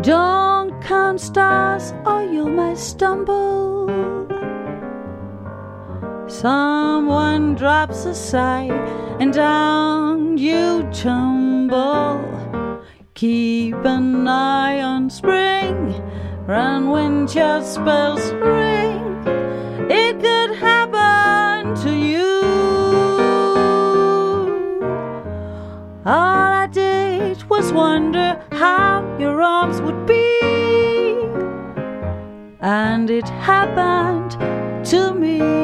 Don't count stars or you may stumble. Someone drops a sigh and down you tumble. Keep an eye on spring, run when your spells ring. It could happen to you. I did was wonder how your arms would be, and it happened to me.